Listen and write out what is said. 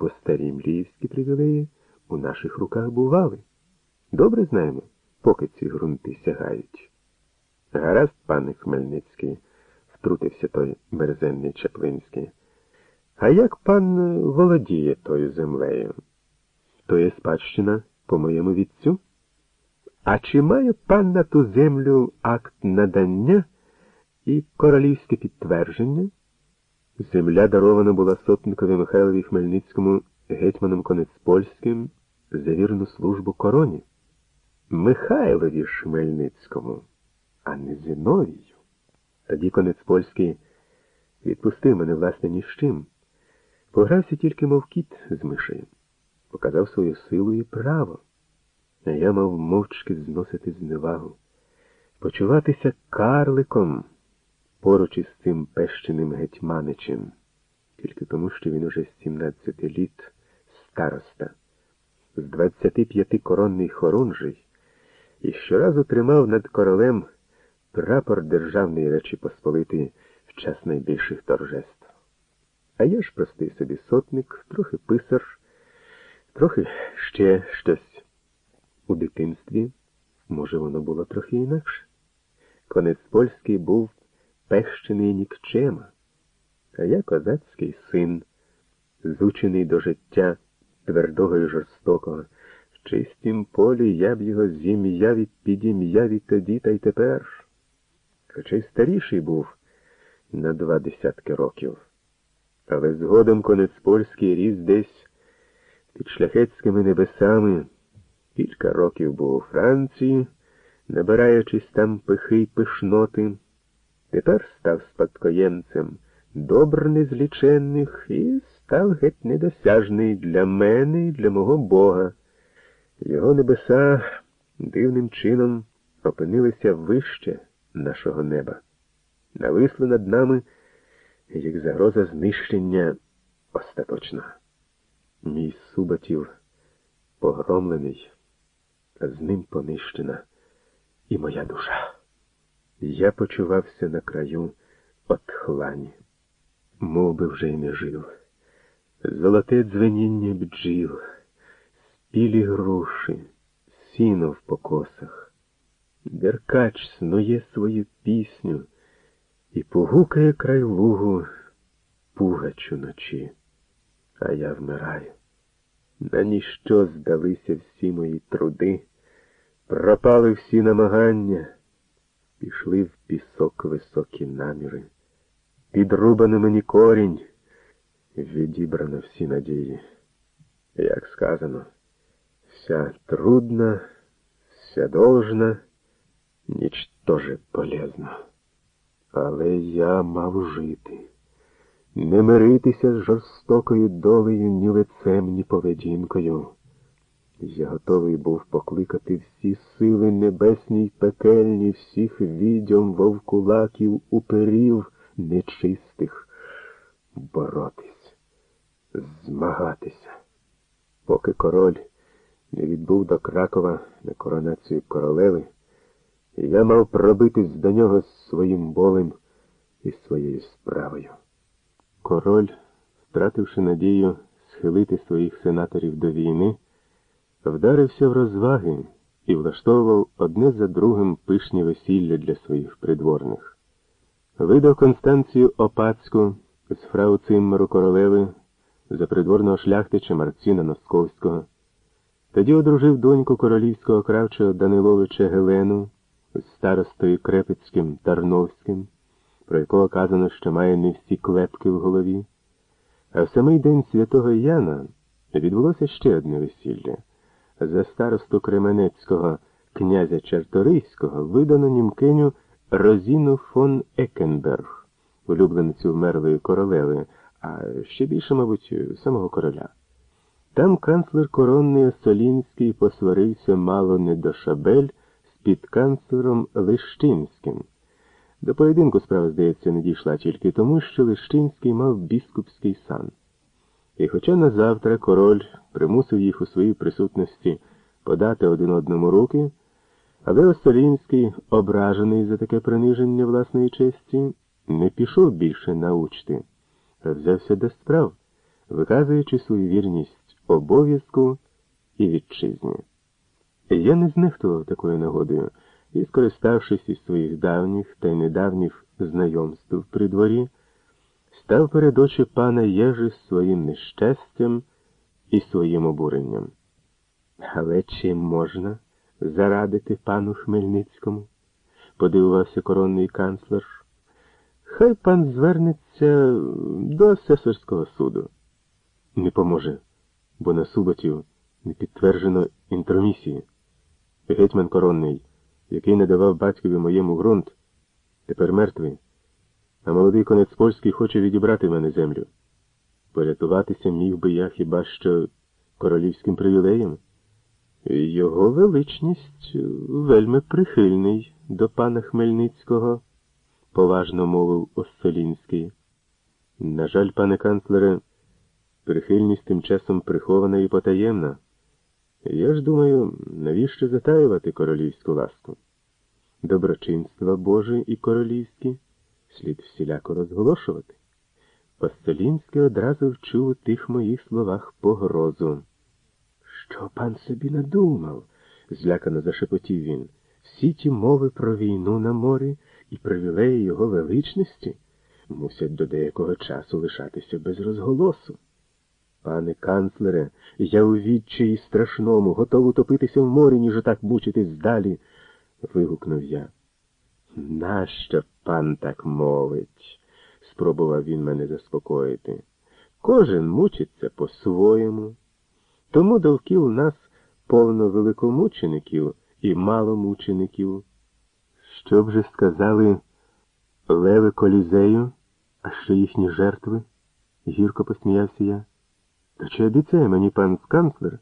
бо старі мліївські привілеї у наших руках бували. Добре знаємо, поки ці ґрунти сягають. Гаразд, пане Хмельницький, втрутився той мерзенний Чаплинський. А як пан володіє тою землею? То є спадщина по моєму відцю? А чи має пан на ту землю акт надання і королівське підтвердження? Земля дарована була сотникові Михайлові Хмельницькому гетьманом Конецпольським за вірну службу короні. Михайлові Хмельницькому, а не Зиновію. Тоді Конецпольський відпустив мене, власне, ні з чим. Погрався тільки, мов кіт з мишею, показав свою силу і право. А я мав мовчки зносити зневагу, почуватися карликом поруч із цим пещеним гетьманичем, тільки тому, що він уже з 17 літ староста, з 25 коронний хорунжий, і щоразу тримав над королем прапор Державної Речі Посполитої в час найбільших торжеств. А я ж простий собі сотник, трохи писар, трохи ще щось. У дитинстві, може, воно було трохи інакше. Конець польський був пещений нікчема, а я козацький син, зучений до життя твердого і жорстокого. В чистім полі я б його зім'яв і підім'яв і тоді та й тепер. Хоча й старіший був на два десятки років. Але згодом конець польський ріс десь під шляхетськими небесами. Кілька років був у Франції, набираючись там пихи й пишноти. Тепер став спадкоємцем добр незліченних і став геть недосяжний для мене і для мого Бога. Його небеса дивним чином опинилися вище нашого неба. Нависли над нами, як загроза знищення остаточна. Мій Субатів погромлений, з ним понищена і моя душа. Я почувався на краю отхлані, мов би вже й не жив. Золоте дзвеніння бджіл, спілі груші, сіно в покосах. Деркач снує свою пісню і погукає край лугу пугач уночі, а я вмираю. На ніщо здалися всі мої труди, пропали всі намагання, пішли в пісок високі наміри. Підрубано мені корінь, відібрано всі надії. Як сказано, вся трудна, вся должна, ніч тоже полезна. Але я мав жити не миритися з жорстокою долею ні лицем, ні поведінкою. Я готовий був покликати всі сили небесні й пекельні, всіх відьом вовкулаків, уперів нечистих, боротись, змагатися. Поки король не відбув до Кракова на коронацію королеви, я мав пробитись до нього своїм болем і своєю справою. Король, втративши надію схилити своїх сенаторів до війни, вдарився в розваги і влаштовував одне за другим пишні весілля для своїх придворних. Видав Констанцію Опацьку з фрау Циммеру королеви за придворного шляхтича Марціна Носковського. Тоді одружив доньку королівського кравчого Даниловича Гелену з старостою Крепицьким Тарновським про якого казано, що має не всі клепки в голові. А в самий день святого Яна відбулося ще одне весілля. За старосту Кременецького князя Чарторийського видано німкиню Розіну фон Екенберг, улюбленицю вмерлої королеви, а ще більше, мабуть, самого короля. Там канцлер коронний Осолінський посварився мало не до шабель з підканцлером Лищинським. До поєдинку справа, здається, не дійшла тільки тому, що Лищинський мав біскупський сан. І хоча на завтра король примусив їх у своїй присутності подати один одному руки, але Осталінський, ображений за таке приниження власної честі, не пішов більше на учти, а взявся до справ, виказуючи свою вірність обов'язку і вітчизні. Я не знехтував такою нагодою і, скориставшись із своїх давніх та й недавніх знайомств при дворі, став перед очі пана Єжи своїм нещастям і своїм обуренням. Але чим можна зарадити пану Хмельницькому? подивувався коронний канцлер. Хай пан звернеться до асесорського суду. Не поможе, бо на Суботів не підтверджено інтромісії. Гетьман коронний, який не давав батькові моєму ґрунт, тепер мертвий, а молодий конець польський хоче відібрати мене землю. Порятуватися міг би я хіба що королівським привілеєм. Його величність вельми прихильний до пана Хмельницького, поважно мовив Оссолінський. На жаль, пане канцлере, прихильність тим часом прихована і потаємна. Я ж думаю, навіщо затаювати королівську ласку? Доброчинства Божі і королівські слід всіляко розголошувати. Постолінський одразу вчув у тих моїх словах погрозу. Що пан собі надумав? злякано зашепотів він. Всі ті мови про війну на морі і привілеї його величності мусять до деякого часу лишатися без розголосу. Пане канцлере, я у відчаї страшному, готов утопитися в морі, ніж отак мучитись далі, вигукнув я. Нащо пан так мовить? спробував він мене заспокоїти. Кожен мучиться по-своєму. Тому довкіл нас повно великомучеників і маломучеників. Що б же сказали леви колізею, а що їхні жертви? гірко посміявся я. Та чи обіцяє мені пан канцлер,